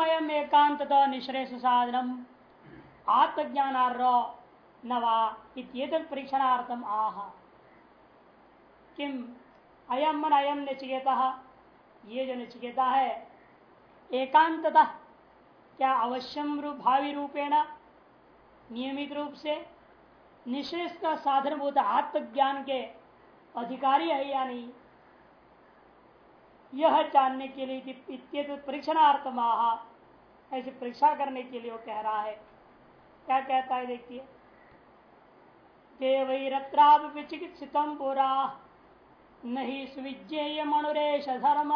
अयम एकांत निश्रेष साधनम आत्मज्ञानार्ह नवा परीक्षणार्थम आह। किम? अयम मन अयम नचिकेता ये जो नचिकेता है, एकांतता क्या अवश्यम रूप भावी रूपेण नियमित रूप से निश्रेष का साधनभूत आत्मज्ञान के अधिकारी है या नहीं? यह जानने के लिए परीक्षणार्थम, ऐसे परीक्षा करने के लिए वो कह रहा है। क्या कहता है देखिए। देवैरत्रापि चिकित्सित पुरा नहीं सुविज्ञेय मणुरेश धर्म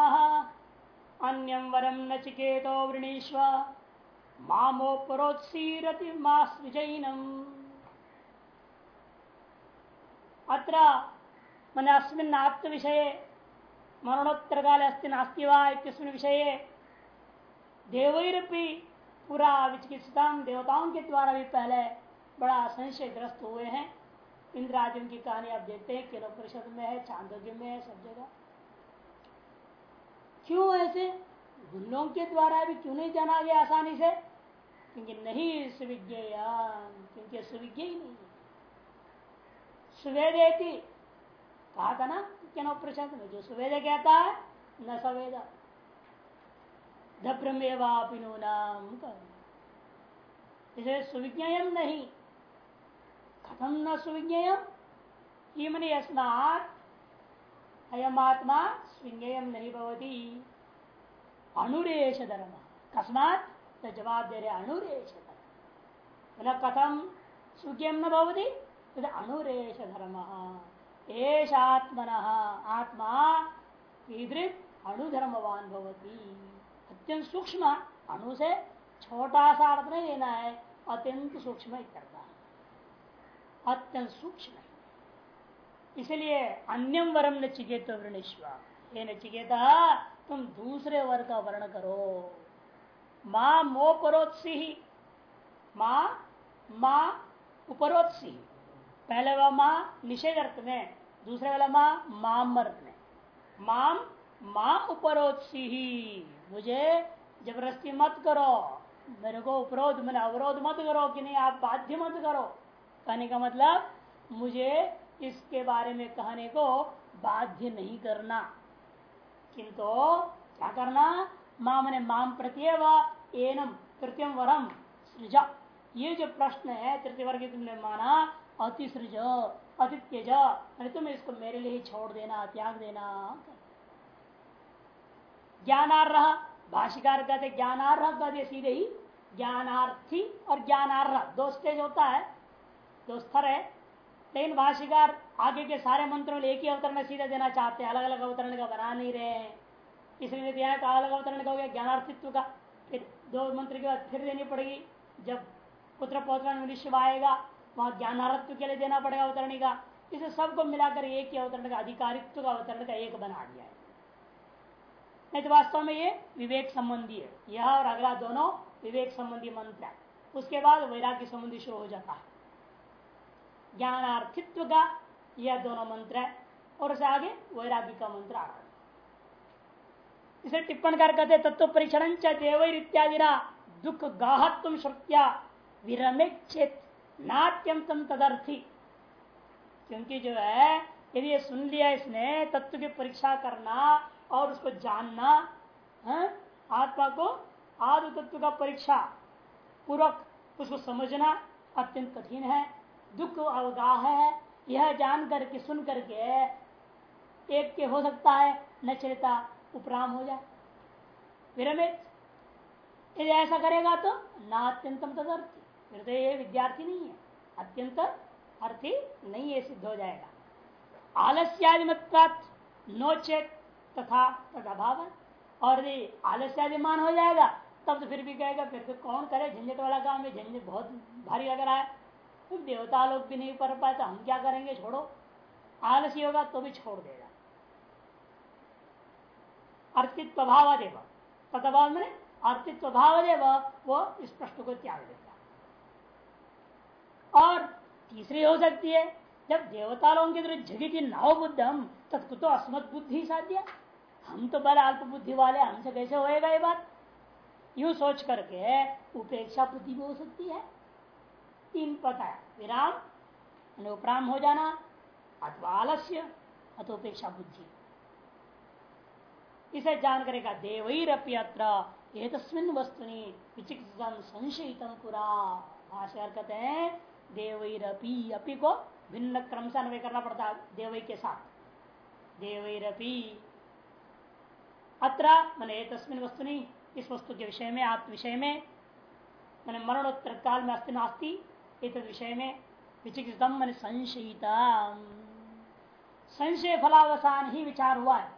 अन्यम वरम नचिकेतो वृणीश्व मामोपरोत्सीरति मास विजयनम। अत्र मन अस्मिन् आत्म विषय मरणोत्तर काले अस्ति, नास्ति वा विषय देवैरपि पूरा विचिकित्सा देवताओं के द्वारा भी पहले बड़ा संशय ग्रस्त हुए हैं। इंद्राजिम की कहानी आप देखते हैं किलो परिषद में है, चांदोग्य में है, सब जगह। क्यों ऐसे? गुल्लों के द्वारा भी क्यों नहीं जाना गया आसानी से? क्योंकि नहीं सुविज्ञ क्योंकि सुविज्ञ ही नहीं सुवेदेती कहा था ना, क्या प्रसाद में जो सुवेद कहता है, न सवेद। धब्रमेवापिनो नाम इसे सुविज्ञम नहीं। खत्म न सुविज्ञम किमनि अस्मात अयमात्मा स्विज्ञम नहीं भवती। अनुरेश धर्म। कस्मात तो जवाब दे रहे अनुरेश धर्म। कथम सुज्ञम न भवती अनुरेश धर्म। एशात्मन आत्मा कीदृत अणुधर्मवान भवती। अत्यंत सूक्ष्म अणु से छोटा सा अर्थ नहीं लेना है, अत्यंत सूक्ष्म करता अत्यंत सूक्ष्म। इसलिए अन्यम वरम न चिकेत वृणेश्वर ये नचिकेता तुम दूसरे वर का वर्ण करो। माँ मोपरोत्सी। माँ माँ उपरोत्सी। पहले वह माँ निषेध अर्थ में। दूसरे वाला माँ, माम अर्थ में। माम माँ उपरोत्सी ही मुझे ज़बरदस्ती मत करो। मेरे को उपरोध मैंने अवरोध मत करो कि नहीं, आप बाध्य मत करो। कहने का मतलब मुझे इसके बारे में कहने को बाध्य नहीं करना। किंतु क्या करना? माँ मैंने माम प्रत्येव एनम तृतीय वरम सृजा। ये जो प्रश्न है, तृतीय वर्ग तुमने माना अतिसृज अतित्यज तुम इसको मेरे लिए छोड़ देना, त्याग देना। ज्ञानार्ह भाषिकार कहते ज्ञानार्ह कहते सीधे ही ज्ञानार्थी और ज्ञानार्ह दो स्टेज होता है, दो स्तर है। लेकिन भाषिकार आगे के सारे मंत्रों में एक ही अवतरण सीधे देना चाहते हैं अलग अलग अवतरण का बना नहीं रहे इसलिए दिया तो अलग अवतरण का हो गया ज्ञानार्थित्व का। फिर दो मंत्र के बाद फिर देनी पड़ेगी। जब पुत्र पौत्र विश्व आएगा वहाँ ज्ञानारत्व के लिए देना पड़ेगा अवतरणी का। इसे सबको मिलाकर एक ही अवतरण का, अधिकारित्व का अवतरण का एक बना दिया है। नहीं तो वास्तव में ये विवेक संबंधी है। यह और अगला दोनों विवेक संबंधी मंत्र है। उसके बाद वैराग्य संबंधी शुरू हो जाता है। ज्ञानार्थित्व का यह दोनों मंत्र है और उसे आगे वैराग्य का मंत्र आ रहा है। इसे टिप्पण कर कहते तत्व परीक्षण देवर इत्यादि दुख गाहत्व श्रुत्या विरमे चेत। नात्यंतम तदर्थी। क्योंकि जो है, यदि ये सुन लिया इसने, तत्व की परीक्षा करना और उसको जानना, है, आत्मा को आदि तत्व का परीक्षा पूर्वक उसको समझना अत्यंत कठिन है, दुख अवगाह है। यह जान करके सुन करके एक के हो सकता है न चेता उपराम हो जाए। विरमित। यदि ऐसा करेगा तो ना अत्यंतम तदर्थी। फिर तो ये विद्यार्थी नहीं है। अत्यंत अर्थी नहीं है, सिद्ध हो जाएगा। आलस्यादि नोचेत तथा तदभाव। और यदि आलस्यादिमान हो जाएगा, तब तो फिर भी कहेगा, फिर तो कौन करे? झंझट वाला काम है, झंझट बहुत भारी लग रहा है। तो देवता लोग भी नहीं कर पाए तो हम क्या करेंगे? छोड़ो। आलसी होगा तो भी छोड़ देगा। अर्थित्व भाव देव तदभाव में अर्थित्व भाव देव वो प्रश्न को त्याग देगा। और तीसरी हो सकती है, जब देवता लोगों के तरह थी नाव बुद्धम तत्कुतो अस्मत बुद्धि साध्य। हम तो बड़े अल्प बुद्धि वाले, हमसे कैसे होएगा ये बात? यूँ सोच करके उपेक्षा बुद्धि भी हो सकती है। तीन पता है विराम, अनुप्राम हो जाना, अथवा आलस्य अथवा उपेक्षा बुद्धि। इसे जान करेगा देवरप्यत्र तस्मिन वस्तुनि विचिकित्सम संशयित पुरा भाष्यकार कहते हैं देवरपी अपी को भिन्न क्रम से अन्वय करना पड़ता है देवई के साथ। देवरपी अत्र, मैंने तस्मिन वस्तुनि, इस वस्तु के विषय में आप विषय में, मैंने मरणोत्तर काल में अस्ति नास्ति विषय में विचिकित्सम मैंने संशयिता संशय फलावसान ही विचार हुआ है।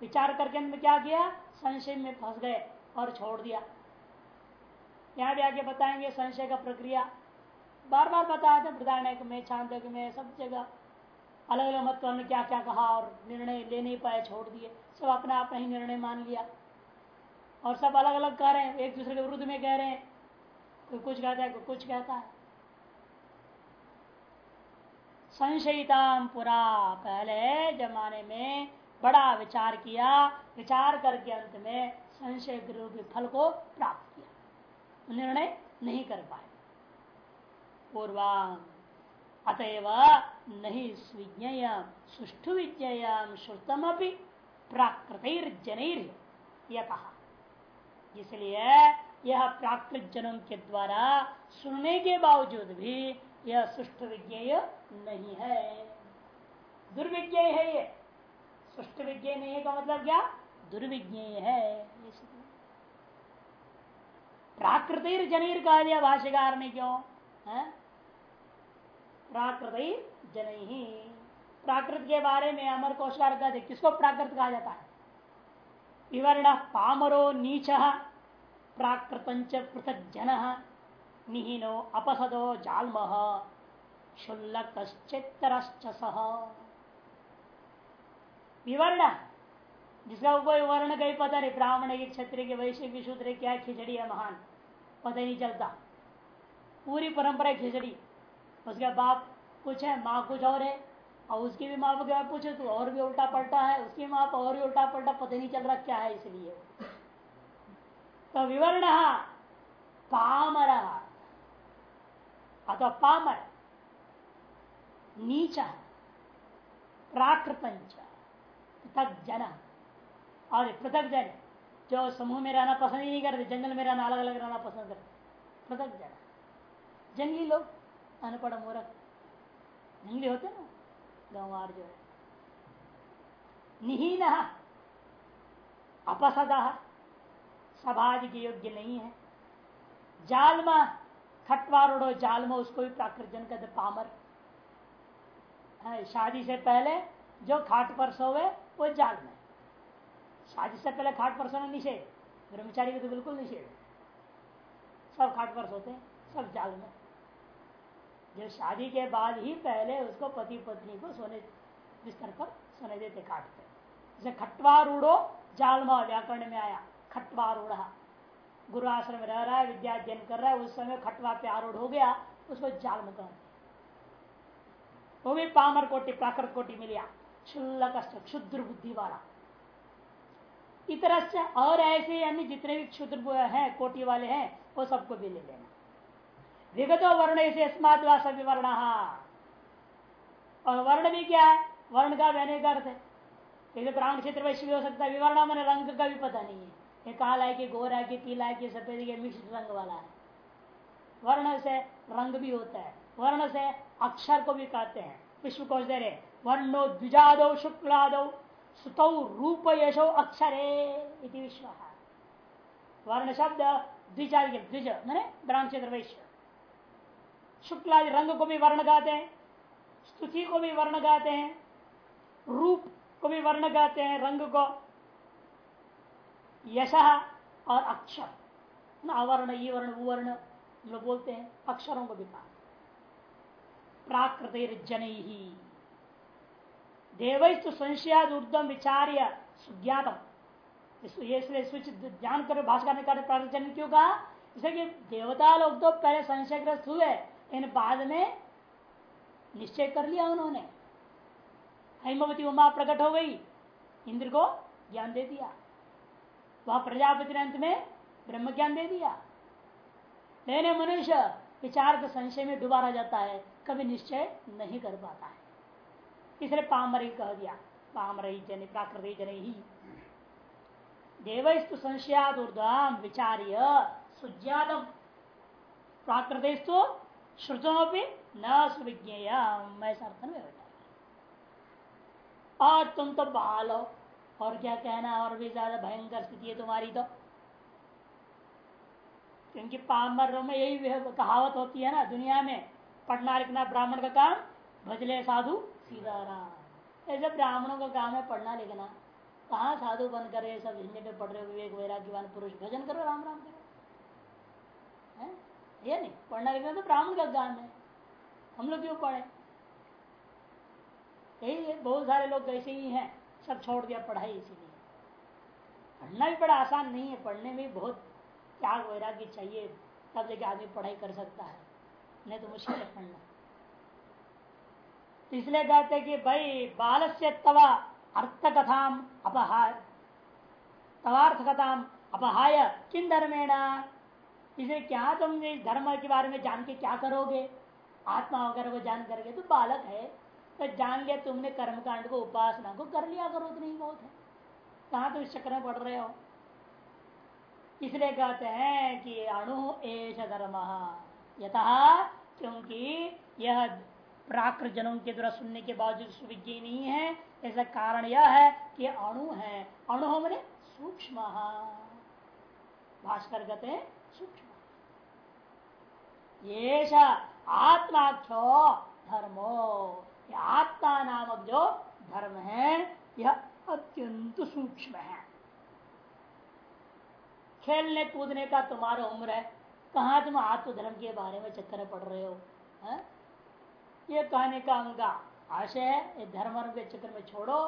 विचार करके अंत क्या किया? संशय में फंस गए और छोड़ दिया। यहाँ भी आगे बताएँगे, संशय का प्रक्रिया बार बार बताया था प्रधानक में, छांदक में, सब जगह। अलग अलग मत ने क्या क्या कहा और निर्णय ले नहीं पाए, छोड़ दिए। सब अपना अपना ही निर्णय मान लिया। और सब अलग अलग कह रहे हैं एक दूसरे के विरुद्ध में कह रहे हैं। कोई कुछ कहता है, कोई कुछ कहता है। संशयिताम पुरा पहले जमाने में बड़ा विचार किया, विचार करके अंत में संशय रूपी फल को प्राप्त किया। निर्णय नहीं कर पाए। पूर्वाम। अतएव नहीं स्विज्ञ सुष्ठु विज्ञाम श्रुतम अपनी प्राकृत जनैर यह कहा इसलिए यह प्राकृत जनों के द्वारा सुनने के बावजूद भी यह सुष्ट विज्ञेय नहीं है। दुर्विज्ञेय है ये। सुष्ट विज्ञेय नहीं का मतलब क्या? दुर्विज्ञेय है। प्राकृत जनईर कह दिया भाष्यकार ने क्यों, है? प्राकृत जन। ही प्राकृत के बारे में अमर कोशकार कहते किसको प्राकृत कहा जाता है? विवर्ण पामरो नीच प्राकृत पृथक जन निहीनो अपसदो जालम क्षुल्लकश्चित्रश्च सह विवर्ण, जिसका कोई वर्ण कहीं पता नहीं, ब्राह्मण की, क्षत्रिय के, वैश्य की, क्या खिचड़ी है महान? पता ही नहीं चलता। पूरी परंपरा खिचड़ी। उसके बाप कुछ है, माँ कुछ और है, और उसकी भी माँ बाप को पूछे तो और भी उल्टा पलटा है, उसकी माँ और भी उल्टा पलटा, पता नहीं चल रहा क्या है इसलिए। तो विवर्ण पामर, अथवा पामर, नीच प्राकृतंच पृथक जन और पृथक जन जो समूह में रहना पसंद ही नहीं करते, जंगल में रहना अलग अलग रहना पसंद करते पृथक जन जंगली लोग अनपढ़ मूर्ख। जंगली होते ना? गंवार जो है। निहीन, अपसद समाज के योग्य नहीं है। जालमा, खटवारोड़ो जालमा, उसको भी प्राकृतजन कहते पामर। है, शादी से पहले जो खाट पर सोवे, वो जाल में शादी से पहले खाट पर सोना निषेध। ब्रह्मचारी को तो बिल्कुल निषेध सब खाट पर सोते हैं, सब जाल में जो शादी के बाद ही पहले उसको पति पत्नी को सोने, बिस्तर पर सोने देते, काटते। जैसे खटवारूढ़ो जालमा व्याकरण में आया, खटवारूढ़। गुरु आश्रम में रह रहा है, विद्या अध्ययन कर रहा है, उस समय खटवा पे आरूढ़ हो गया, उसको जाल में कहते वो भी पामर कोटि प्राकृत कोटि मिलिया क्षुल्लक क्षुद्र बुद्धि वाला। इतर और ऐसे अन्य जितने भी क्षुद्र है, कोटि वाले हैं, वो सबको भी ले लेना। विगत वर्ण से सभी वर्ण। और वर्ण भी क्या है? वर्ण का बहने का अर्थ है। जैसे ब्राह्मण क्षेत्र वैश्य भी हो सकता है, विवर्ण मैंने रंग का भी पता नहीं है। ये काला है कि गोरा है कि पीला है कि सफ़ेद के मिक्स रंग वाला है। वर्ण से रंग भी होता है। वर्ण से अक्षर को भी कहते हैं। विश्व कोश दे रहे वर्णो द्विजादो शुक्लादो सुतौ रूप यशो अक्षरे विश्व। वर्ण शब्द द्विजाद द्विज, मैंने ब्राह्मण क्षेत्र वैश्य शुक्लादि रंग को भी वर्ण गाते हैं, स्तुति को भी वर्ण गाते हैं, रूप को भी वर्ण गाते हैं, रंग को। यश और अक्षर। अवर्ण ये वर्ण वर्ण लोग बोलते हैं, अक्षरों को भी कहा। प्राकृत जन ही देवस्तु संशयाद ऊर्धम विचार्य सुज्ञातम। इसलिए कर भाषा ने प्राकृत जन क्यों कहा? कि देवता लोग तो पहले संशयग्रस्त हुए इन बाद में निश्चय कर लिया उन्होंने। हेमवती उमा प्रकट हो गई। इंद्र को ज्ञान दे दिया। वह प्रजापति ने अंत में ब्रह्म ज्ञान दे दिया। लेने मनुष्य विचार के संशय में डूबा रह जाता है, कभी निश्चय नहीं कर पाता है। इसलिए पामरी कह दिया। पामरही जन, प्राकृति जन ही। देवस्तु संशयाद ऊर्धाम विचार्य सुज्ञातम प्राकृतिस्तु श्रुतों पर न सुविज्ञेय ऐसा अर्थ में हो। और तुम तो बाल और क्या कहना, और भी ज़्यादा भयंकर स्थिति है तुम्हारी तो। क्योंकि पामर में यही कहावत होती है ना, दुनिया में पढ़ना लिखना ब्राह्मण का काम, भजले साधु सीधाराम ऐसे ब्राह्मणों का काम है पढ़ना लिखना। कहा साधु बन करे सब झंझट में पढ़ रहे विवेक वैराग्यवान पुरुष, भजन करो राम राम करो। है? ये नहीं, पढ़ना लिखना तो ब्राह्मण का काम है। हम लोग क्यों पढ़े? यही बहुत सारे लोग ऐसे ही हैं, सब छोड़ दिया पढ़ाई इसीलिए। पढ़ना भी बड़ा आसान नहीं है, पढ़ने में बहुत त्याग वैराग्य चाहिए, तब जगह आदमी पढ़ाई कर सकता है। नहीं तो मुश्किल है पढ़ना। इसलिए कहते कि भाई बाल से तवा अर्थ कथाम अपहार। तवार्थ कथाम अपहाय किन धर्मेण? इसे क्या तुम इस धर्म के बारे में जान के क्या करोगे? आत्मा वगैरह को जान करके तो बालक है। तो जान लिया तुमने कर्मकांड को, उपासना को, कर लिया करो तो नहीं बहुत है। कहा तो इस चक्कर में पढ़ रहे हो? इसलिए कहते हैं कि अणु एश धर्म। यथा क्योंकि यह प्राकृत जनों के द्वारा सुनने के बावजूद सुविज्ञ नहीं है। ऐसा कारण यह है कि अणु है। अणु मैंने सूक्ष्म। भास्कर कहते हैं सूक्ष्म। ये आत्माख्यो धर्मो। आत्मा नामक जो धर्म है, यह अत्यंत सूक्ष्म है। खेलने कूदने का तुम्हारा उम्र है। कहा तुम आत्मधर्म के बारे में चक्कर पड़ रहे हो, है? ये कहने का उनका आशय है, ये धर्म के चक्कर में छोड़ो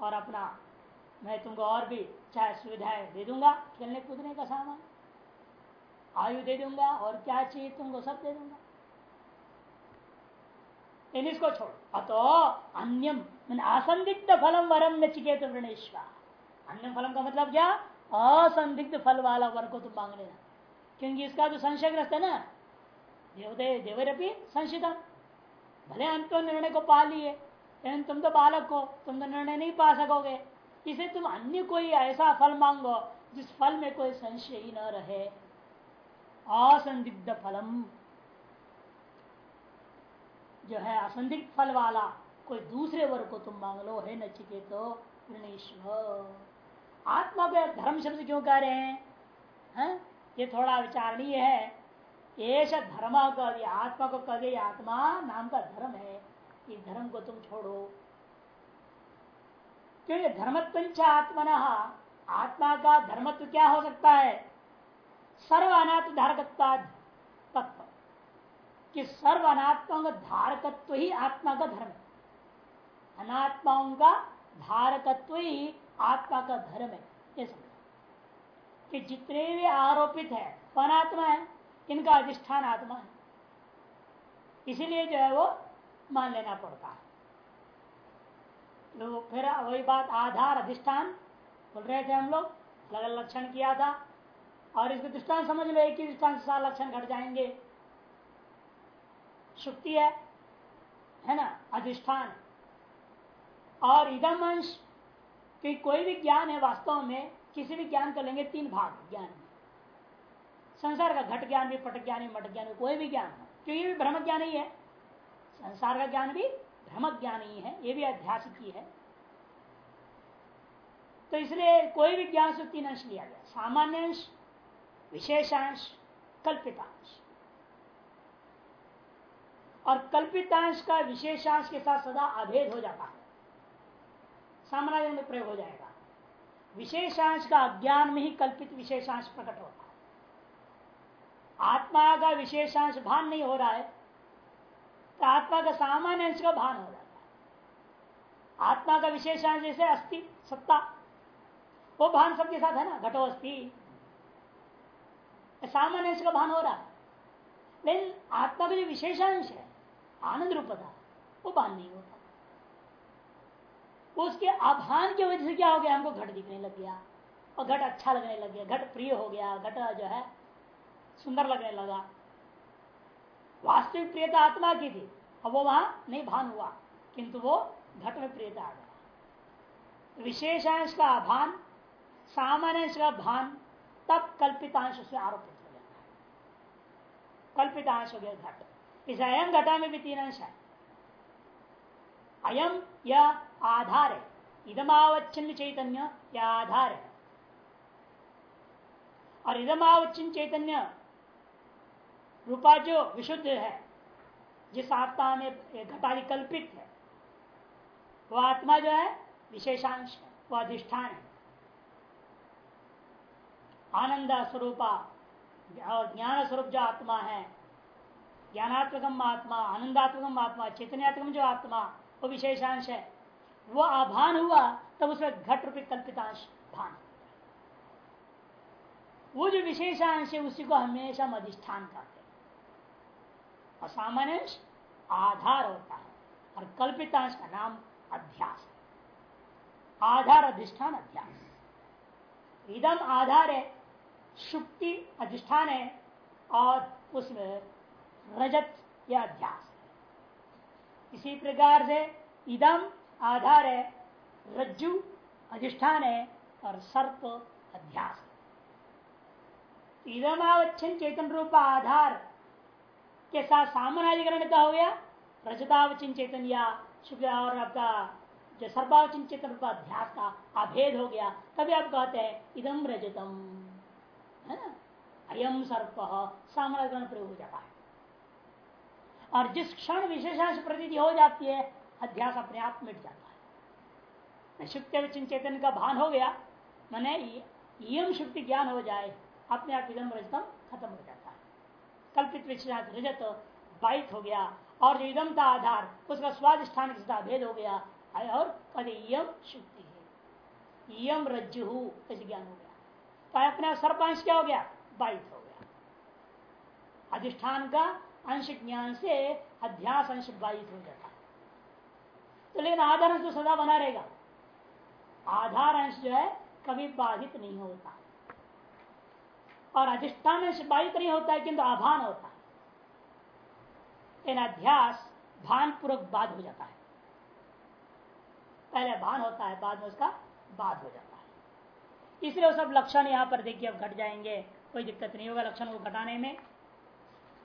और अपना, मैं तुमको और भी चाहे सुविधाएँ दे दूँगा खेलने कूदने का सामान। आयु दे दूँगा और क्या चाहिए तुमको सब दे दूँगा। इसको छोड़। अतो अन्यम असंदिग्ध फलम वरम नचिकेत वृणेश्वर अन्य फलम का मतलब क्या? असंदिग्ध फल वाला वर को तुम मांग लेना। क्योंकि इसका तो संशयग्रस्त है ना। देवदे, देवरपी संशितम। भले हम तो निर्णय को पा लिए, लेकिन तुम तो बालक हो, तुम तो निर्णय नहीं पा सकोगे। इसे तुम अन्य कोई ऐसा फल मांगो, जिस फल में कोई संशय ही न रहे। असंदिग्ध फलम जो है असंदिग्ध फल वाला कोई दूसरे वर्ग को तुम मांग लो, है नचिके तो आत्मा को धर्म शब्द क्यों कह रहे हैं? है? ये थोड़ा विचारणीय है। एश धर्म कर आत्मा को कह दे आत्मा नाम का धर्म है। इस धर्म को तुम छोड़ो। क्योंकि धर्मत्व आत्मन। आत्मा का धर्मत्व क्या हो सकता है? सर्व अनात्म धारकत्व तत्व। कि सर्व अनात्माओं का धारकत्व ही आत्मा का धर्म है। अनात्माओं का धारकत्व ही आत्मा का धर्म है। कि जितने भी आरोपित है अनात्मा है? इनका अधिष्ठान आत्मा है। इसीलिए जो है वो मान लेना पड़ता है। तो फिर वही बात, आधार अधिष्ठान, बोल रहे थे हम लोग अलग लक्षण किया था। और इसके दृष्टान समझ लो, एक ही दृष्टान से लक्षण घट जाएँगे। शुक्ति है है ना? अधिष्ठान। और इदम अंश, कि कोई भी ज्ञान है वास्तव में, किसी भी ज्ञान को लेंगे तीन भाग, ज्ञान। में संसार का घट ज्ञान भी, पट ज्ञान भी, मट ज्ञान भी, कोई भी ज्ञान हो। क्योंकि भी भ्रम ज्ञान ही है। संसार का ज्ञान भी भ्रम ज्ञान ही है, ये भी अध्यास की है। तो इसलिए कोई भी ज्ञान से तीन अंश लिया गया। सामान्य अंश विशेषांश, कल्पितांश। और कल्पितांश का विशेषांश के साथ सदा अभेद हो जाता है। साम्राज्य में प्रयोग हो जाएगा। विशेषांश का अज्ञान में ही कल्पित विशेषांश प्रकट होता है। आत्मा का विशेषांश भान नहीं हो रहा है तो आत्मा का सामान्य अंश का भान हो जाता है। आत्मा का विशेषांश जैसे अस्थि, सत्ता, वो भान सबके साथ है ना, घटो अस्थि। सामान्य अंश का भान हो रहा है। लेकिन आत्मा का जो विशेषांश है, आनंद रूपता, वो भान नहीं होता। उसके आभान की वजह से क्या हो गया? हमको घट दिखने लग गया, और घट अच्छा लगने लग गया, घट प्रिय हो गया, घट जो है, सुंदर लगने लगा। वास्तविक प्रियता आत्मा की थी, अब वो वहाँ नहीं भान हुआ, किंतु वो घट में प्रियता आ गया। विशेषांश का भान सामान्य का भान तब कल्पितांश से आरोपित हो जाता है। कल्पितांश हो गया घट। इस अयम घटा में भी तीन अंश है। अयम या आधार। है इदमावच्छिन्न चैतन्य या आधार। है और इदमावच्छिन्न चैतन्य रूपा जो विशुद्ध है, जिस आत्मा में घटादि कल्पित है वह आत्मा जो है, विशेषांश है वह अधिष्ठान है। आनंद स्वरूपा, और ज्ञान स्वरूप जो आत्मा है, ज्ञानात्मकम आत्मा, आनंदात्मकम आत्मा चेतनात्मक जो आत्मा, वो विशेषांश है। वो आभान हुआ, तब उसमें घट रूपी कल्पितांश भान वो जो विशेषांश है, उसी को हमेशा अधिष्ठान कहते हैं। और सामान्य आधार होता है, और कल्पितांश का नाम अध्यास आधार अधिष्ठान अध्यास। इदम आधार है शुक्ति अधिष्ठान है और उसमें रजत या अध्यास इसी प्रकार से इदम आधार है, रज्जु अधिष्ठान है और सर्प अध्यास इदमावच्छन चेतन रूप आधार के साथ सामानाधिकरण हो गया। रजतावचिन चेतन या शुक्र और आपका जो सर्वावचिन चेतन रूप अध्यास का अभेद हो गया, तभी आप कहते हैं इदम रजतम। है ना? अयम सर्प सामानाधिकरण प्रयोग हो जाता है और जिस क्षण विशेषांश प्रती हो जाती है, अध्यास अपने आप मिट जाता है। शुक्ति चेतन का भान हो गया, मैंने यम शुक्ति ज्ञान हो जाए, अपने आप इदम रजतम खत्म हो जाता है। कल्पित विशेषांश रजत बाइट हो गया, और जो इदम का आधार, उसका स्वादिष्ठान के साथ भेद हो गया, और कभी यम शुक्ति है। यम रज्जु, ऐसे ज्ञान हो गया। तो अपने सर्पांश क्या हो गया? बाइट हो गया। अधिष्ठान का अंश ज्ञान से अध्यास अंश बाधित हो जाता है तो लेकिन आधार अंश तो सदा बना रहेगा। आधार अंश जो है कभी बाधित नहीं होता। और अधिष्ठान अंश बाधित नहीं होता है, किंतु आभान होता है। इन अध्यास भान पूर्वक बाद हो जाता है। पहले भान होता है, बाद में उसका बाद हो जाता है। इसलिए वो सब लक्षण यहाँ पर देखिए, अब घट जाएँगे। कोई दिक्कत नहीं होगा लक्षण को घटाने में,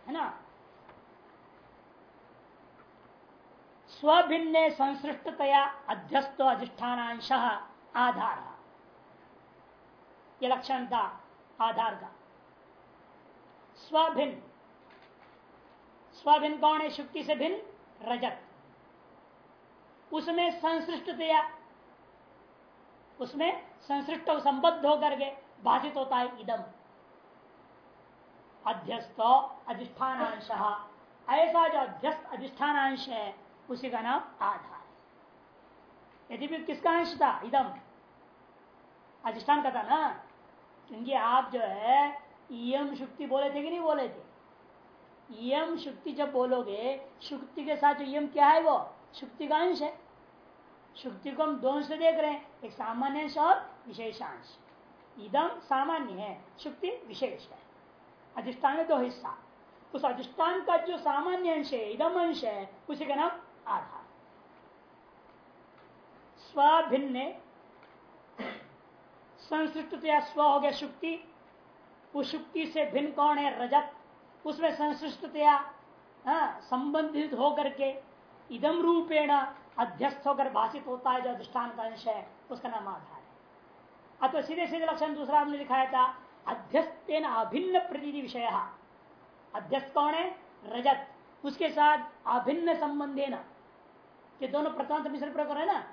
है ना? स्वभिन्न संसृष्टतया अध्यस्त अधिष्ठानांश आधार। ये लक्षण था, आधार का। स्वभिन्न। स्वभिन्न कौन है? शुक्ति से भिन्न रजत। उसमें संसृष्टतया, उसमें संसृष्ट संबद्ध होकर के भाषित होता है इदम। अध्यस्त अधिष्ठानांश। ऐसा जो अध्यस्त अधिष्ठानांश है, उसी का नाम आधार है। यदि भी किसका अंश था? इदम। अधिष्ठान का था ना? क्योंकि आप जो है यम शुक्ति बोले थे कि नहीं बोले थे? यम शुक्ति जब बोलोगे, शुक्ति के साथ जो यम क्या है वो? शुक्ति का अंश है। शुक्ति को हम दोनों से देख रहे हैं। एक सामान्य अंश और विशेषांश। इदम सामान्य है शुक्ति विशेष है। अधिष्ठान दो हिस्सा। उस अधिष्ठान का जो सामान्य अंश है इदम अंश है उसी का नाम आधार। स्वभिन्न संसृष्टतया स्व हो गया शुक्ति। उस शुक्ति से भिन्न कौन है? रजत। उसमें संसृष्टतया हाँ, संबंधित होकर के इदम रूपेण अध्यस्त होकर भाषित होता है जो अधिष्ठान का अंश है उसका नाम आधार। है अतो सीधे सीधे लक्षण दूसरा हमने लिखाया था अध्यस्त अभिन्न प्रती विषय। अध्यस्त कौन है? रजत। उसके साथ अभिन्न संबंधे न। ये दोनों प्रथम मिश्र प्रयोग कर रहे ना?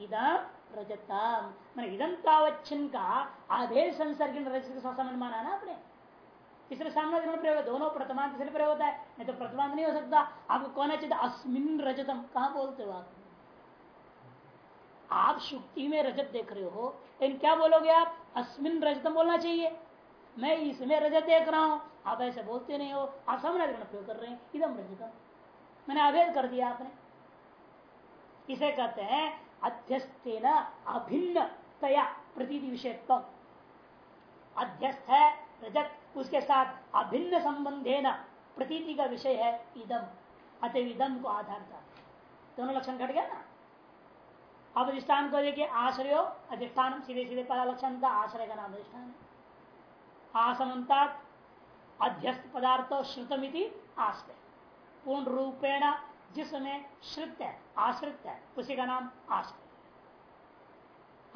इदम रजतम। मैंने इदम तावच्छिन का आधे संसर्ग रजत के साथ संबंध माना ना आपने? तीसरे सामने प्रयोग दोनों प्रथमांत तीसरे प्रयोग होता है, नहीं तो प्रथमांत नहीं हो सकता। आपको कौन है चाहिए अस्मिन रजतम। कहा बोलते हो आप? आप शुक्ति में रजत देख रहे हो लेकिन क्या बोलोगे आप? अस्मिन रजतम बोलना चाहिए। मैं इसमें रजत देख रहा हूँ। आप ऐसे बोलते नहीं हो। आप सामने प्रयोग कर रहे हैं? इदम रजतम मैंने अभेद कर दिया आपने। इसे कहते हैं अध्यस्तेन अभिन्न तया विषय अध्यस्त है, रजत, उसके साथ अभिन्न संबंधे न प्रतीति का विषय है इदम अतः इदम को आधार था। दोनों लक्षण घट गया ना? अब अधिष्ठान को देखिए, आश्रयो अधिष्ठान सीधे सीधे पहला लक्षण था, आश्रय का नाम अधिष्ठान है। आसमता अध्यस्त पदार्थो श्रुतमिति आश्रय। पूर्ण रूपेण जिसमें श्रुत है, आश्रित है, उसी का नाम आश्रय।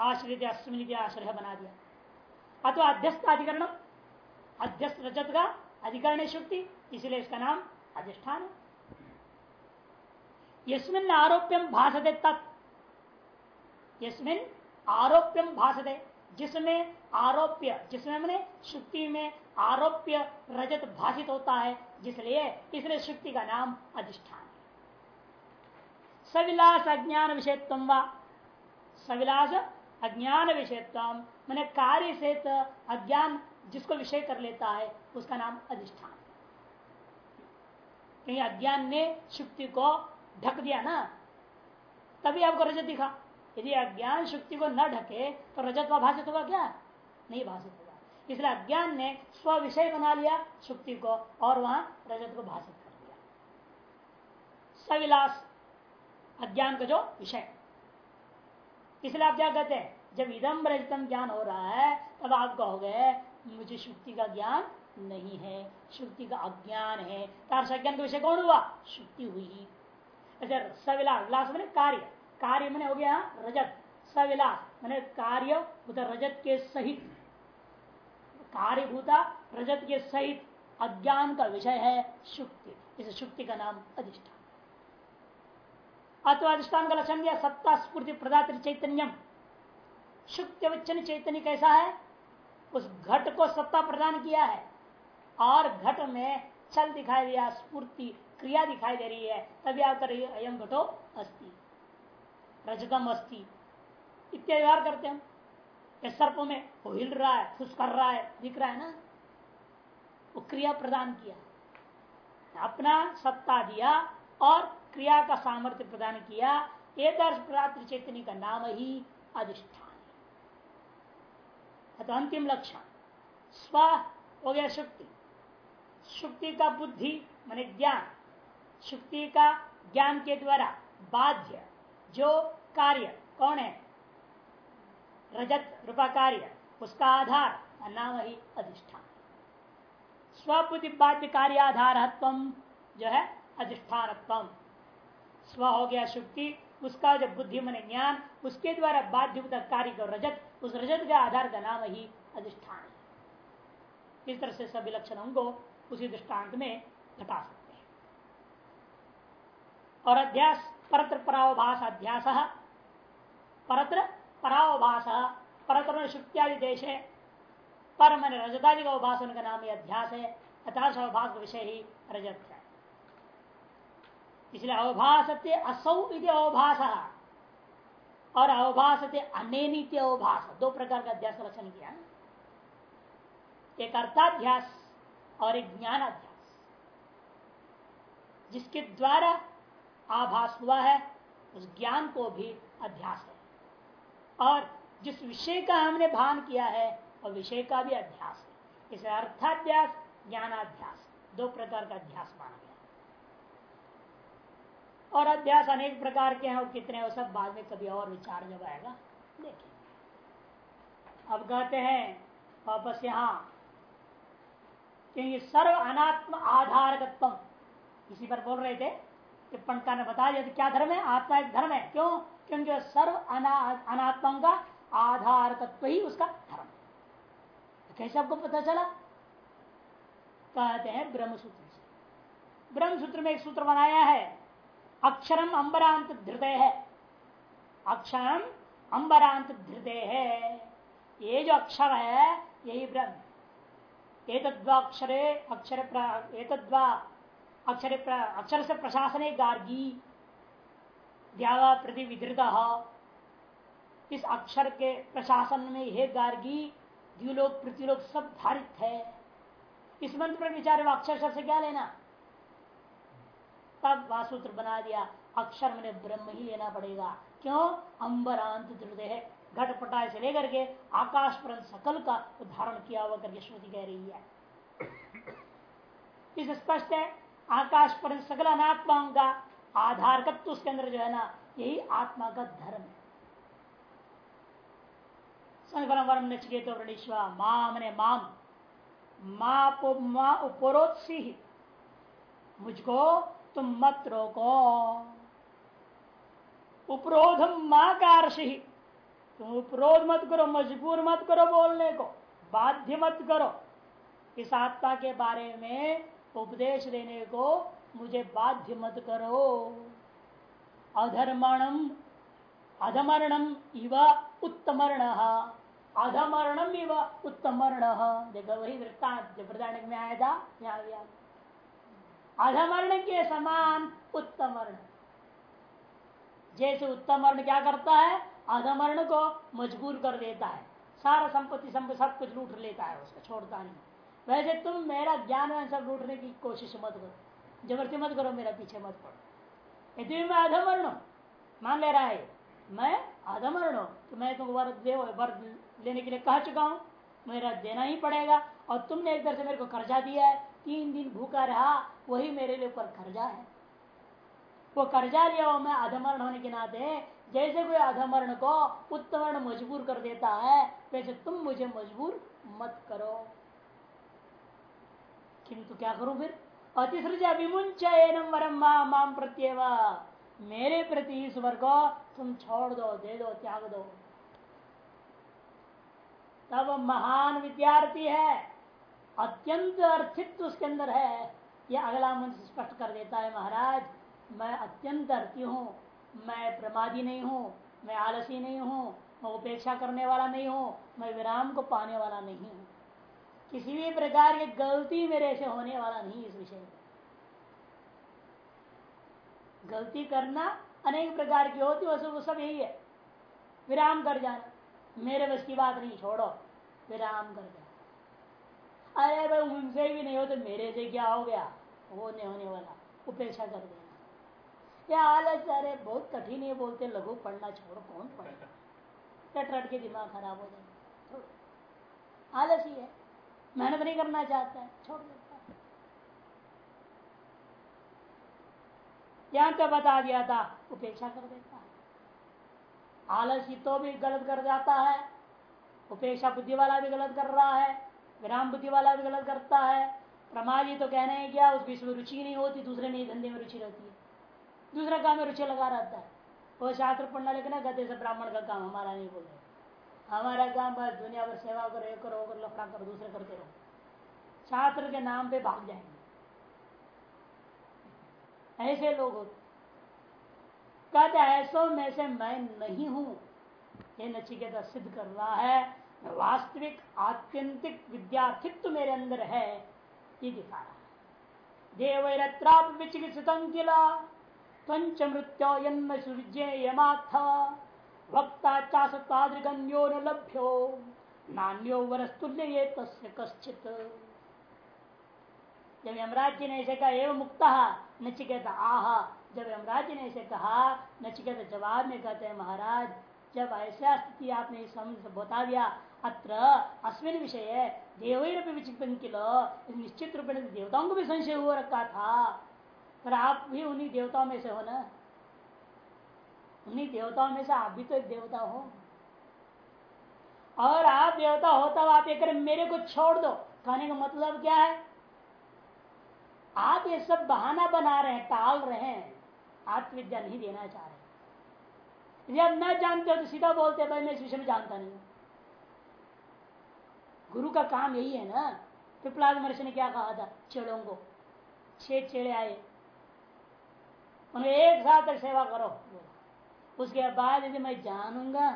आश्रित अस्मित आश्रय बना दिया। अथवा अध्यस्त अधिकरण अध्यस्त रजत का अधिकरण शुक्ति, इसलिए इसका नाम अधिष्ठान यस्मिन आरोप्यम भाषते तत् यस्मिन आरोप्यम भाषते, जिसमें आरोप्य, जिसमें मैंने शुक्ति में आरोप्य रजत भाषित होता है, जिसलिए इसलिए शुक्ति का नाम अधिष्ठान सविलास अज्ञान विषयत्व सविलास अज्ञान विषयत्व, मैंने कार्य से अज्ञान जिसको विषय कर लेता है, उसका नाम अधिष्ठान क्योंकि अज्ञान ने शुक्ति को ढक दिया ना, तभी आपको रजत दिखा। यदि अज्ञान शुक्ति को न ढके तो रजत का भाषित होगा क्या? नहीं भाषित होगा इसलिए अज्ञान ने स्व विषय बना लिया शुक्ति को, और वहाँ रजत को भाषित कर दिया। सविलास अज्ञान का जो विषय। इसलिए आप क्या कहते हैं? जब इदम रजतम ज्ञान हो रहा है, तब आप कहोगे, मुझे शुक्ति का ज्ञान नहीं है, शुक्ति का अज्ञान है। तार अज्ञान का विषय कौन हुआ? शुक्ति हुई। अच्छा सविलास विलास मैंने कार्य। कार्य मैंने हो गया रजत, सविलास। मैंने कार्य रजत के सहित। कार्य भूता रजत के सहित अज्ञान का विषय है शुक्ति। इस शुक्ति का नाम अधिष्ठान। अथवा अधिष्ठान का लक्षण दिया सत्ता स्फूर्ति प्रदात चैतन्यम। शुक्तिवचन चैतन्य कैसा है? उस घट को सत्ता प्रदान किया है। और घट में चल दिखाई दिया, स्फूर्ति क्रिया दिखाई दे रही है। तभी आप कर अयम घटो अस्थि रजतम अस्थि इत्यादि व्यवहार करते हैं इस सर्प में वो हिल रहा है फुस कर रहा है, दिख रहा है ना? वो क्रिया प्रदान किया। अपना सत्ता दिया और क्रिया का सामर्थ्य प्रदान किया। एकदर्श प्रात्र चेतनी का नाम ही अधिष्ठान तो अंतिम लक्षण। स्व हो गया शुक्ति। शुक्ति का बुद्धि, मान ज्ञान। शुक्ति का ज्ञान के द्वारा बाध्य। जो कार्य, कौन है? रजत रूपा कार्य उसका आधार नाम ही अधिष्ठान। स्वबुद्धि बाध्य कार्य आधारत्व जो है अधिष्ठान स्व हो गया शुक्ति, उसका जो बुद्धि मन ज्ञान, उसके द्वारा बाध्य कार्य का रजत, उस रजत के आधार का नाम ही। अधिष्ठान इस तरह से सभी लक्षणों को उसी दृष्टांत में घटा सकते हैं। और अध्यास परत्र परावभाष अध्यास परत्र परावभाष परत्र शुक्त्यादि देश है पर मैंने रजतादि का उपासन का नाम अध्यास। है अर्थात अवभाष का विषय ही रजत। है इसलिए अवभाषते असौ इति अवभाष और अवभाषते अनेनित्य अवभाष दो प्रकार का अध्यास लक्षण किया। एक अर्थाध्यास और एक ज्ञानाध्यास। जिसके द्वारा आभास हुआ है, उस ज्ञान को भी अध्यास है। और जिस विषय का हमने भान किया है, वह विषय का भी अध्यास है। इसे अर्थाध्यास, ज्ञानाध्यास, दो प्रकार का अध्यास माना गया और अध्यास अनेक प्रकार के हैं, और कितने वो सब बाद में कभी और विचार जब आएगा, देखेंगे। अब कहते हैं, वापस यहाँ क्योंकि सर्व अनात्म आधारकत्व इसी पर बोल रहे थे टिप्पणकार ने बता दिया क्या धर्म है? आत्मा एक धर्म है। क्यों? क्योंकि सर्व अना, अनात्मा का आधार तत्व ही उसका धर्म है। कैसे आपको पता चला? कहते हैं ब्रह्म सूत्र से। ब्रह्म सूत्र में एक सूत्र बनाया है। अक्षरम अंबरांत हृदय है। अक्षरम अंबरांत हृदय है। ये जो अक्षर है यही ब्रह्म एक अक्षरे अक्षर एक अक्षर अक्षर से प्रशासन गार्गी द्यावा प्रति विधृत इस अक्षर के प्रशासन में हे गार्गी द्व्युलोक पृथ्वीलोक सब धारित है। इस मंत्र पर विचार अक्षर शब्द से क्या लेना? तब वासूत्र बना दिया, अक्षर मैंने ब्रह्म ही लेना पड़ेगा। क्यों? अंबरांत हृदय है। घट पटाए से लेकर के आकाश पर सकल का धारण किया हुआ करके श्रुति कह रही है। इस स्पष्ट है आकाश पर सकल अनात्माओं का आधार तत्व उसके अंदर जो है ना, यही आत्मा का धर्म है। संगरम नचकेत वृणीश्वा माम ने माम माँ उपरोत्सी मुझको तुम मत रोको। उपरोध माँ कार्षि तुम उपरोध मत करो, मजबूर मत करो बोलने को, बाध्य मत करो। इस आत्मा के बारे में उपदेश देने को मुझे बाध्य मत करो। अधर्मणम अधमरणम इव उत्तमर्ण। अधमरणम इव उत्तमर्ण। देखो, वही वृत्तांत जो में आया था, यहाँ भी अधमर्ण के समान उत्तमर्ण। जैसे उत्तमर्ण क्या करता है? अधमर्ण को मजबूर कर देता है। सारा संपत्ति संपत्ति सब कुछ लूट लेता है, उसका छोड़ता नहीं। वैसे तुम मेरा ज्ञान सब लूटने की कोशिश मत करो। ज़बरदस्ती मत करो, मेरा पीछे मत पड़ो। यदि मैं अधमर्ण मान ले रहा है। मैं अधमरण तो मैं तुमको वर दे, वर लेने के लिए कह चुका हूँ। मेरा देना ही पड़ेगा। और तुमने एक तरह से मेरे को कर्जा दिया है। तीन दिन भूखा रहा, वही मेरे लिए ऊपर कर्जा है। वो कर्जा लिया हो मैं अधमरण होने के नाते, जैसे कोई अधमरण को उत्तमर्ण मजबूर कर देता है, वैसे तुम मुझे मजबूर मत करो। किंतु क्या करूँ फिर? अतिसृज विमुंचयनम वरम माम प्रत्येव। मेरे प्रति इस वर को तुम छोड़ दो, दे दो, त्याग दो। तब महान विद्यार्थी है, अत्यंत अर्थित्व उसके अंदर है। यह अगला मन स्पष्ट कर देता है महाराज, मैं अत्यंत अर्थी हूँ, मैं प्रमादी नहीं हूँ, मैं आलसी नहीं हूँ, मैं उपेक्षा करने वाला नहीं हूँ, मैं विराम को पाने वाला नहीं हूँ। किसी भी प्रकार की गलती मेरे से होने वाला नहीं इस विषय में। गलती करना अनेक प्रकार की होती है वो सब यही है। विराम कर जाना। मेरे बस की बात नहीं, छोड़ो। विराम कर जाना। अरे भाई, उनसे भी नहीं हो तो मेरे से क्या हो गया? वो नहीं होने वाला। उपेक्षा कर देना। या आलस, अरे बहुत कठिन है बोलते लघु पढ़ना छोड़ो, कौन पढ़ेगा रट के दिमाग खराब हो जाएगा। आलस ही है। मेहनत नहीं करना चाहता है छोड़ देता। है यहाँ तो बता दिया था? उपेक्षा कर देता है। आलसी तो भी गलत कर जाता है, उपेक्षा बुद्धि वाला भी गलत कर रहा है, विराम बुद्धि वाला भी गलत करता है। प्रमादी तो कहने हैं क्या उसकी इसमें रुचि नहीं होती, दूसरे नहीं, धंधे में रुचि रहती है। दूसरा काम में रुचि लगा रहता है। वो शास्त्र पढ़ना लेकिन ना, कहते ब्राह्मण का काम, हमारा नहीं बोल रहे हमारा काम बस दुनिया भर सेवा करो एक करो करो, लफड़ा करो, दूसरे करते रहो। छात्र के नाम पे भाग जाएँगे। ऐसे लोग होते कहते ऐसो में से मैं नहीं हूँ। ये नचिकेता सिद्ध कर रहा है, वास्तविक, आत्यंतिक विद्यार्थित्व मेरे अंदर है। ये दिखा रहा है। देवरत्राप विचिकित्सित किला। पंच मृत्यो जन्म सूर्यमाथ वक्ता चाशतादृगन्यो न लभ्यो नान्यो वरस्तुल्य ये तस्य कश्चित। जब यमराज जी ने ऐसे कहा एवं मुक्त, नचिकेता, आह, जब यमराज जी ने ऐसे कहा नचिकेत जवाब में कहते हैं, महाराज, जब ऐसा स्थिति आपने बता दिया, अत्र अस्मिन विषय देवी विचिपन किलो निश्चित रूप में देवताओं को भी संशय हो रखा था। पर आप भी उन्हीं देवताओं में से हो ना? उन्हीं देवताओं में से आप भी तो एक देवता हो। और आप देवता हो, तब आप एक मेरे को छोड़ दो। कहने का मतलब क्या है? आप ये सब बहाना बना रहे हैं, टाल रहे हैं। आत्मविद्या नहीं देना चाह रहे। यदि आप न जानते हो तो सीधा बोलते भाई, मैं इस विषय में जानता नहीं गुरु का काम यही है ना? पिपलाद महर्षि ने क्या कहा था? चेड़ों को, छह चेड़े आए। उन्हें एक साथ सेवा करो। उसके बाद यदि मैं जानूँगा,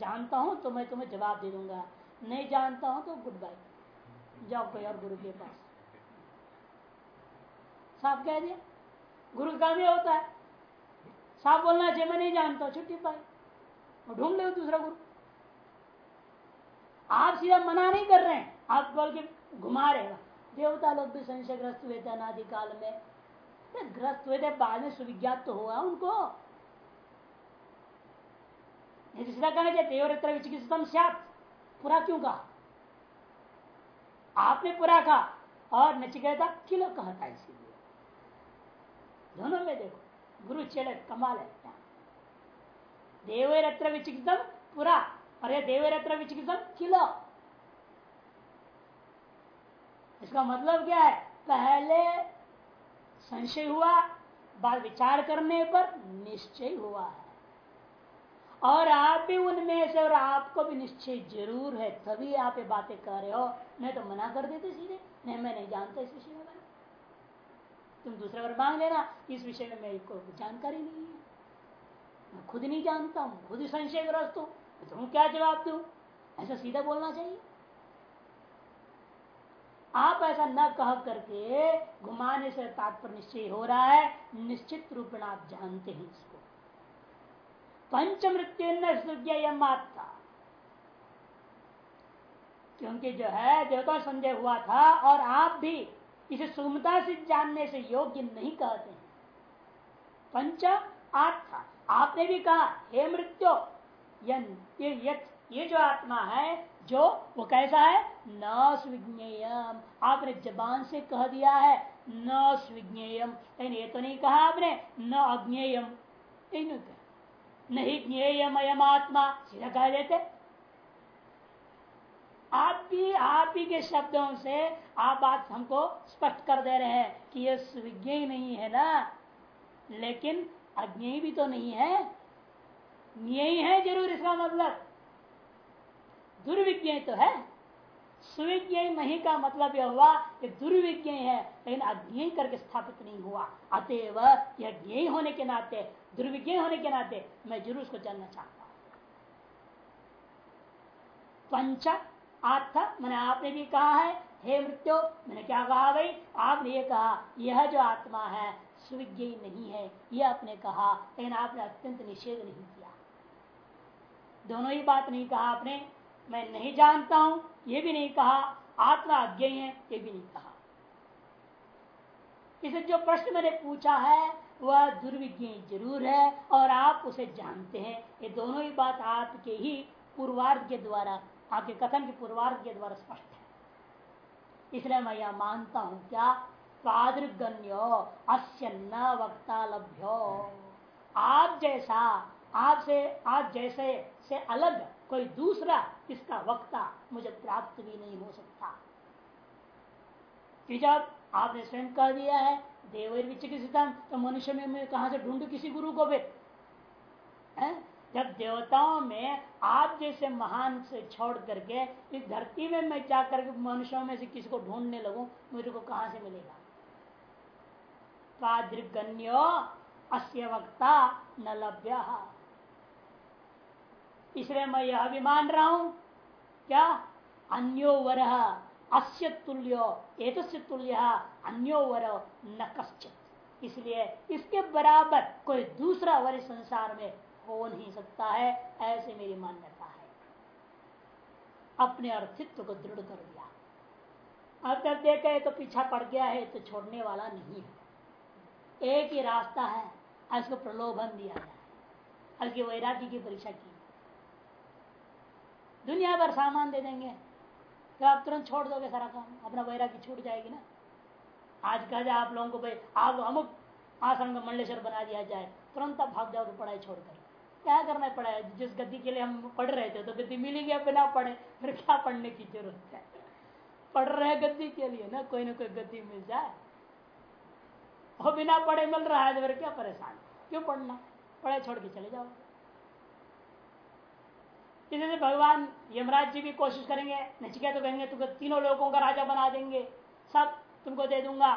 जानता हूँ तो मैं तुम्हें जवाब दे दूँगा। नहीं जानता हूँ तो गुड बाय जाओ कोई और गुरु के पास। साफ़ कह दिया? गुरु काम ही होता है। साफ़ बोलना चाहिए, मैं नहीं जानता, छुट्टी पाई ढूंढ ले दूसरा गुरु। आप सीधा मना नहीं कर रहे हैं। आप बोल के घुमा रहे देवता लोग भी संशय ग्रस्त हुए थे अनादिकाल में। ग्रस्त हुए थे, बाद में सुविज्ञात तो हुआ उनको। तो सीधा कहना चाहिए देवरत्र विचिकित्सम सात पूरा क्यों कहा? आपने पूरा कहा और नचिकेता किलो कहता है इसीलिए दोनों में देखो, गुरु चेले कमाल है। देवरत्र विचिकित्सम पूरा, और यह देवरत्र विचिकित्सम किलो। इसका मतलब क्या है? पहले संशय हुआ, बाद विचार करने पर निश्चय हुआ है। और आप भी उनमें से और आपको भी निश्चय ज़रूर है, तभी आप ये बातें कर रहे हो। नहीं तो मना कर देते सीधे। नहीं, मैं नहीं जानता इस विषय में। तुम दूसरे बार मांग लेना, इस विषय में मेरे को जानकारी नहीं है। मैं खुद नहीं जानता हूँ, खुद ही संशय ग्रस्त हूँ तुम क्या जवाब दू? ऐसा सीधा बोलना चाहिए। आप ऐसा न कह करके घुमाने से तात्पर्य निश्चय हो रहा है। निश्चित रूप में आप जानते हैं पंच मृत्यु क्योंकि जो है देवता संदेह हुआ था और आप भी इसे सुगमता से जानने से योग्य नहीं कहते हैं। पंच आत्मा। आपने भी कहा हे मृत्यु ये, ये जो आत्मा है जो वो कैसा है? न स्विज्ञेयम आपने जबान से कह दिया है न स्विज्ञेयम ये तो नहीं कहा आपने न अज्ञेयम नहीं ज्ञेयम अयम आत्मा सीधा कह देते। आप भी, आप ही के शब्दों से आप बात हमको स्पष्ट कर दे रहे हैं कि यह स्विज्ञ नहीं है ना। लेकिन अज्ञेय भी तो नहीं है। न्याय है ज़रूर इसका मतलब। दुर्विज्ञ तो है। सुविज्ञ नहीं का मतलब यह हुआ कि दुर्विज्ञ है, लेकिन अज्ञ करके स्थापित नहीं हुआ। अतएव यह ज्ञ होने के नाते दुर्विज्ञ होने के नाते मैं ज़रूर उसको जानना चाहता हूँ। पंच आत्थ, मैंने आपने भी कहा है, हे मृत्यु, मैंने क्या कहा भाई? आपने ये कहा, यह जो आत्मा है, सुविज्ञ नहीं है, यह आपने कहा, लेकिन आपने अत्यंत निषेध नहीं किया। दोनों ही बात नहीं कहा आपने, मैं नहीं जानता हूँ, ये भी नहीं कहा, आत्मा अज्ञ है, ये भी नहीं कहा। इसे जो प्रश्न मैंने पूछा है वह दुर्विज्ञ ज़रूर है और आप उसे जानते हैं। ये दोनों ही बात आपके ही पूर्वार्ध के द्वारा, आपके कथन के पूर्वार्ध के द्वारा स्पष्ट है। इसलिए मैं यह मानता हूँ, क्या पादृगण्यो अस्य न वक्ता लभ्यो। आप जैसा, आपसे, आप जैसे से अलग कोई दूसरा इसका वक्ता मुझे प्राप्त भी नहीं हो सकता। जब आपने स्वयं कह दिया है देवर विचिकित्सितम तो मनुष्य में, मैं कहा से ढूंढू किसी गुरु को भी? जब देवताओं में आप जैसे महान से छोड़ करके, इस धरती में मैं जाकर मनुष्यों में से किसी को ढूँढने लगू मेरे को कहा से मिलेगा? पादृगण्यो अस्य वक्ता न लभ्य। इसलिए मैं यह भी मान रहा हूँ। क्या? अन्यो वर। अस्य तुल्यो एक तुल्य, अन्यो वर न कश्चित। इसलिए इसके बराबर कोई दूसरा वर संसार में हो नहीं सकता है, ऐसे मेरी मान्यता है। अपने अर्थित्व को दृढ़ कर दिया। अब तक देखे तो पीछा पड़ गया है तो छोड़ने वाला नहीं है। एक ही रास्ता है इसको प्रलोभन दिया जाए हल्की वैराग्य की परीक्षा की। दुनिया भर सामान दे देंगे। तो आप तुरंत छोड़ दोगे सारा काम, अपना वैराग्य छूट जाएगी ना। आज कह जाए आप लोगों को भाई, आप अमुक आश्रम का मंडलेश्वर बना दिया जाए, तुरंत आप भाग जाओगे पढ़ाई छोड़कर। क्या करना है पढ़ाई? जिस गद्दी के लिए हम पढ़ रहे थे तो गद्दी मिली गया बिना पढ़े? फिर क्या पढ़ने की ज़रूरत है? पढ़ रहे गद्दी के लिए ना, कोई ना कोई गद्दी मिल जाए। और बिना पढ़े मिल रहा है तो फिर क्या परेशान? क्यों पढ़ना? पढ़ाई छोड़ के चले जाओ। इसलिए भगवान यमराज जी भी कोशिश करेंगे, नचिकेत तो कहेंगे तुमको तीनों लोगों का राजा बना देंगे। सब तुमको दे दूँगा।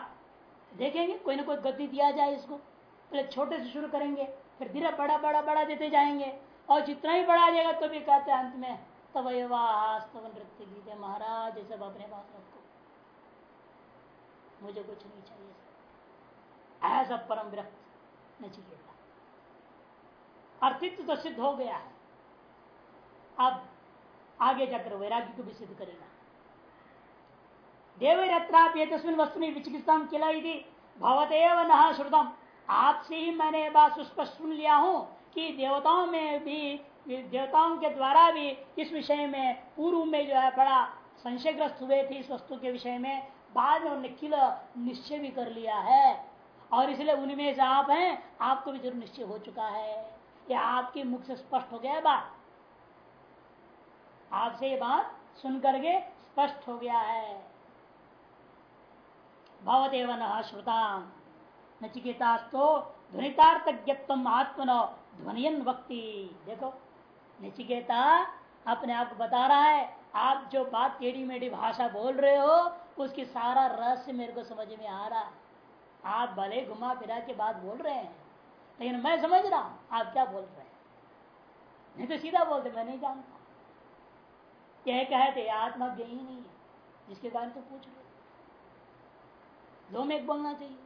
देखेंगे, कोई ना कोई गति दिया जाए इसको। पहले छोटे से शुरू करेंगे, फिर धीरे बड़ा बड़ा बड़ा देते जाएँगे। और जितना ही बढ़ा जाएगा तो भी कहते हैं अंत में तब स्तव नृत्य गीते महाराज सब अपने पास रखो। मुझे कुछ नहीं चाहिए ऐसा परम विरक्त नचिकेता। अर्थित्व तो सिद्ध हो गया है। अब आगे जाकर वैराग्य को भी सिद्ध करेगा। देवरत्राप तस्वीन वस्तु विचिकित्सा किला भवतेव न श्रुतम। आपसे ही मैंने बात सुस्पष्ट सुन लिया हूँ कि देवताओं में भी, देवताओं के द्वारा भी इस विषय में पूर्व में जो है बड़ा संशयग्रस्त हुए थे इस वस्तु के विषय में, बाद में उन्होंने किल निश्चय भी कर लिया है। और इसलिए उनमें से आप हैं, आपको भी ज़रूर निश्चय हो चुका है। या आपके मुख से स्पष्ट हो गया बात। आपसे ये बात सुन करके स्पष्ट हो गया है। भवदेव न श्रुता। नचिकेतास्तो ध्वनितार्थज्ञत्व आत्मन ध्वनियन वक्ति। देखो, नचिकेता अपने आप को बता रहा है, आप जो बात टेढ़ी मेढ़ी भाषा बोल रहे हो, उसकी सारा रहस्य मेरे को समझ में आ रहा है। आप भले घुमा फिरा के बात बोल रहे हैं, लेकिन मैं समझ रहा हूँ, आप क्या बोल रहे हैं? नहीं तो सीधा बोलते मैं नहीं जानता। यह कहते आत्मा यही नहीं है। जिसके बारे में तो पूछ रहे दो में एक बोलना चाहिए।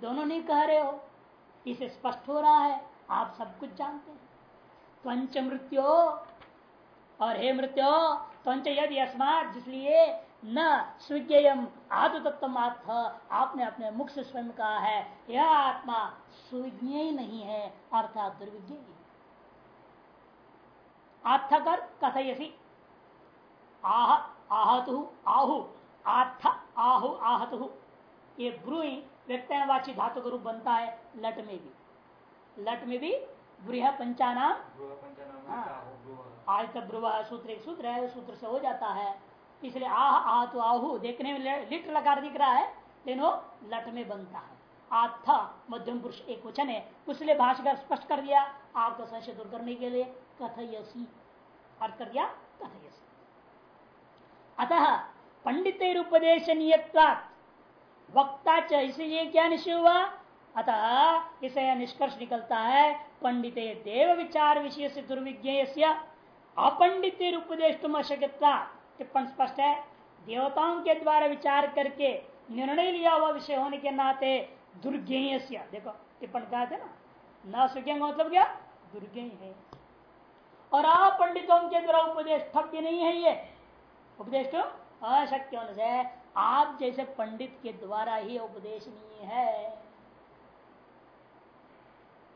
दोनों नहीं कह रहे हो। इसे स्पष्ट हो रहा है। आप सब कुछ जानते हैं। पंच मृत्यो और हे मृत्यो पंच यदि अस्मात, जिसलिए न स्विज्ञम आदु तत्व आपने अपने मुख से स्वयं कहा है, यह आत्मा सुविज्ञ ही नहीं है, अर्थात दुर्विज्ञ आत्थकर कथयसी। आह आहतु आहु आठ आहु आहतु। ये ब्रुई व्यक्तवाची धातु का रूप बनता है लट में भी। लट में भी बृह पंचानाम। आज तक ब्रुव सूत्र एक सूत्र है सूत्र से हो जाता है। इसलिए आह आह तो आहु देखने में लिट लकार दिख रहा है लेकिन वो लट में बनता है। आथा मध्यम पुरुष एक वचन है। उसलिए भाषा स्पष्ट कर दिया आपका संशय दूर करने के लिए कथयसी। अर्थ कर दिया कथयसी। अतः पंडित उपदेश वक्ता च इसलिए क्या निश्चय हुआ? अतः इसे निष्कर्ष निकलता है, पंडित देव विचार विषय से दुर्विज्ञ अपंडित उपदेश तुम अशक्यता। टिप्पण स्पष्ट है। देवताओं के द्वारा विचार करके निर्णय लिया हुआ विषय होने के नाते दुर्ज्ञ देखो, टिप्पण कहा थे ना? न सुज्ञ मतलब क्या? दुर्ज्ञ है। और आप पंडितों के द्वारा उपदेश ठप्य नहीं है ये। उपदेश तो अशक्य होने से। आप जैसे पंडित के द्वारा ही उपदेश नहीं है।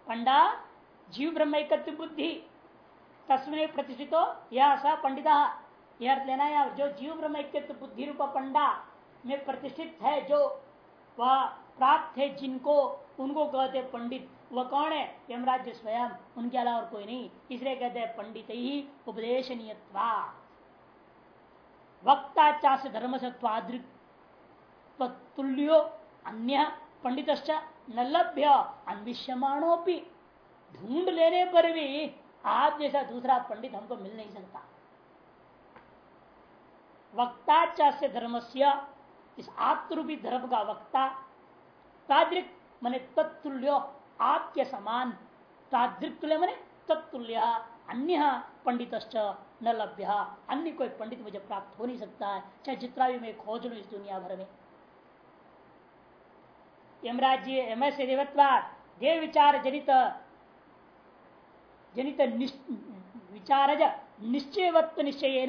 पंडा, जीव ब्रह्म बुद्धि। तस्वीर प्रतिष्ठित, यह स पंडित। यह अर्थ लेना है, जो जीव ब्रह्म बुद्धि रूप पंडा में प्रतिष्ठित है, जो वह प्राप्त है जिनको, उनको कहते पंडित। वह कौन है? यमराज्य स्वयं। उनके अलावा और कोई नहीं। इसलिए कहते हैं पंडित ही उपदेशनीय वक्ता चाश धर्म से तुल्यो अन्य पंडित न लभ्य अन्विष्यमाणों ढूंढ लेने पर भी आप जैसा दूसरा पंडित हमको मिल नहीं सकता। वक्ता चास्य धर्म से इस आत्मरूपी धर्म का वक्ता ताद्रिक मने तत्तुल्य आपके समान तुल्य मने तत्तुल्य अन्य पंडित न लभ्य अन्य कोई पंडित मुझे प्राप्त हो नहीं सकता है, चाहे जितना भी मैं खोज लू इस दुनिया भर में। यमराज्य यमस देव विचार जनित जनित विचारज निश्चयवत्व निश्चय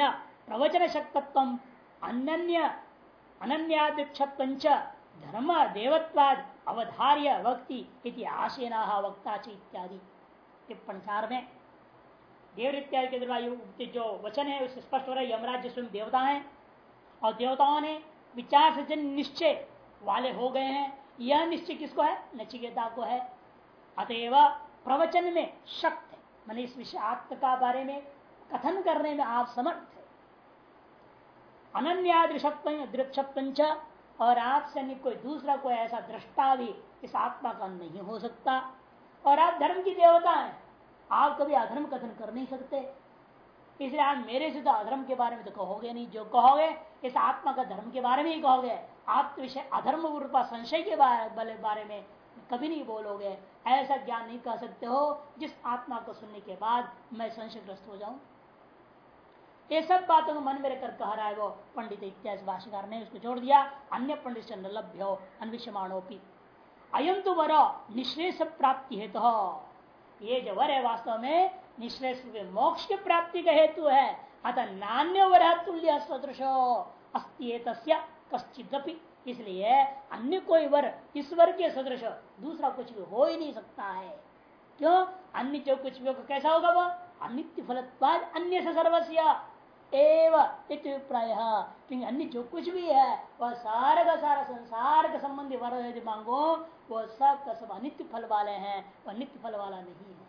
प्रवचन शक्तत्व अन्य अनन्यादिक्षत्व धर्म देवत्वाद, अवधार्य वक्ति इति आशेना वक्ता इत्यादि। टिप्पण चार में देव इत्यादि के द्वारा जो वचन है उससे स्पष्ट हो रहा है यमराज स्वयं देवता है। और देवताओं ने विचार से जन निश्चय वाले हो गए हैं, यह निश्चय किसको है? नचिकेता को है। अतएव प्रवचन में शक्त है। मैंने इस विषय आत्म का बारे में कथन करने में आप समर्थ है। अनन्यादृशत्व और आपसे अन्य कोई दूसरा कोई ऐसा दृष्टा भी इस आत्मा का नहीं हो सकता। और आप धर्म की देवता हैं। आप कभी अधर्म कथन कर नहीं सकते। इसलिए आप मेरे से तो अधर्म के बारे में तो कहोगे नहीं। जो कहोगे इस आत्मा का धर्म के बारे में ही कहोगे। आत्म विषय अधर्म रूपा संशय के बारे, में कभी नहीं बोलोगे। ऐसा ज्ञान नहीं कह सकते हो जिस आत्मा को सुनने के बाद मैं संशयग्रस्त हो जाऊँ। ये सब बातों को मन में रखकर कह रहा है वो पंडित इत्यास भाषाकार ने उसको छोड़ दिया। अन्य पंडित से लभ्य हो अन्विषमाणोपी अयम तो वर निश्रेष प्राप्ति हेतु। तो ये जो वर है वास्तव में निश्रेष मोक्ष की प्राप्ति का हेतु है। अतः नान्य वर तुल्य सदृश अस्त कश्चिदपि। इसलिए अन्य कोई वर इस वर के सदृश, दूसरा कुछ भी हो ही नहीं सकता है। क्यों? अन्य जो कुछ भी कैसा होगा वह? अनित्य फलत्वाद अन्य से सर्वस्या। एव अभिप्राय क्योंकि अन्य जो कुछ भी है, वह सारा का सारा संसार का संबंधी वर मांगो वह सब का सब अनित्य फल वाले हैं वह नित्य फल वाला नहीं है।